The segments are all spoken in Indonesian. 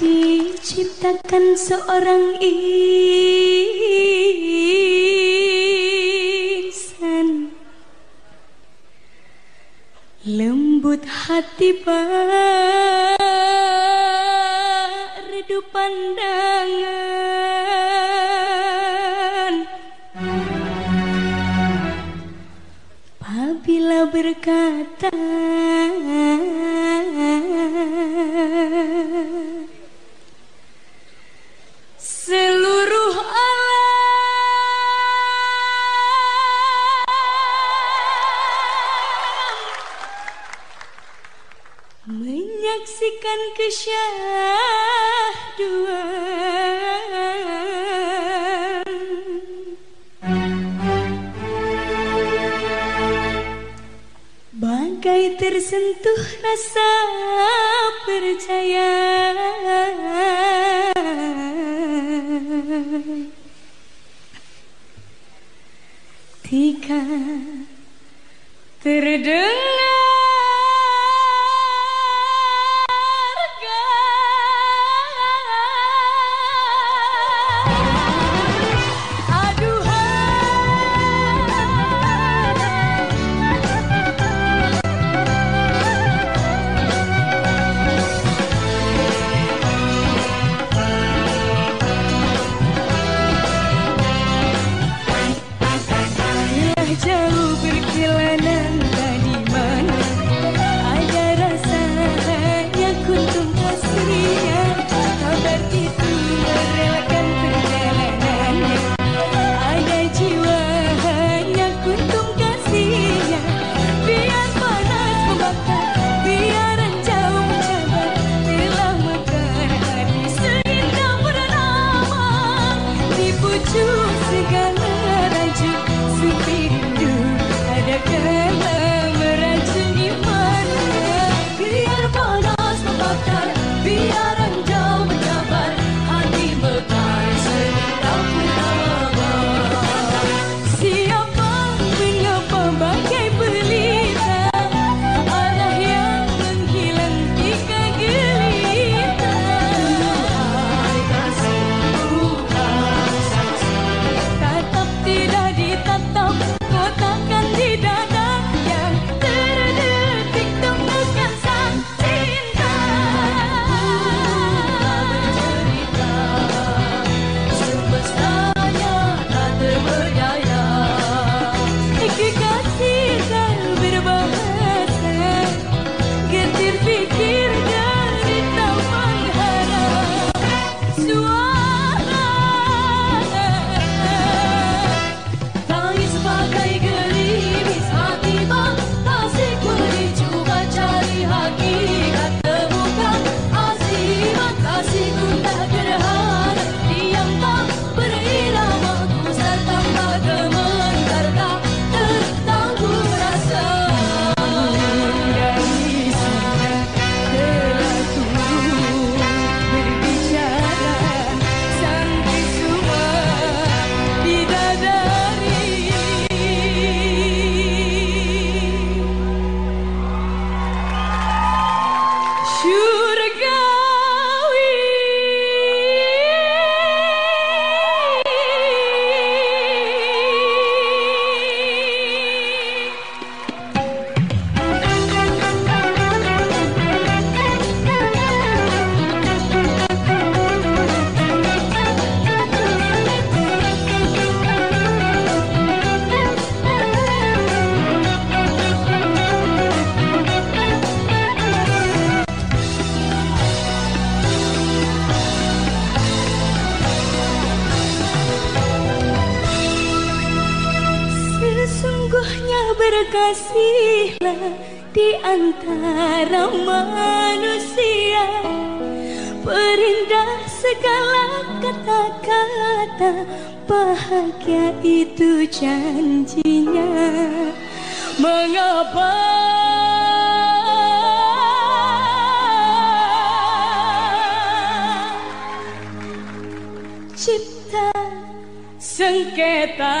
Diciptakan seorang insan. Lembut hati redup Berkata menyaksikan kesyahduan tersentuh rasa percaya. Tika terdengar future berkasihlah di antara manusia. Perindah segala kata-kata Bahagia itu janjinya. Mengapa? Cipta sengketa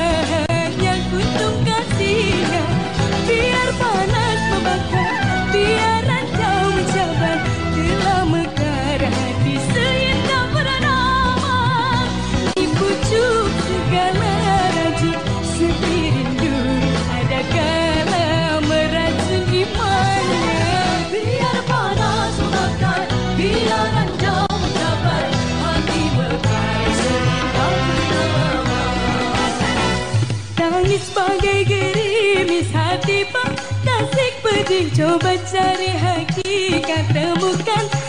coba cari hakikat temukan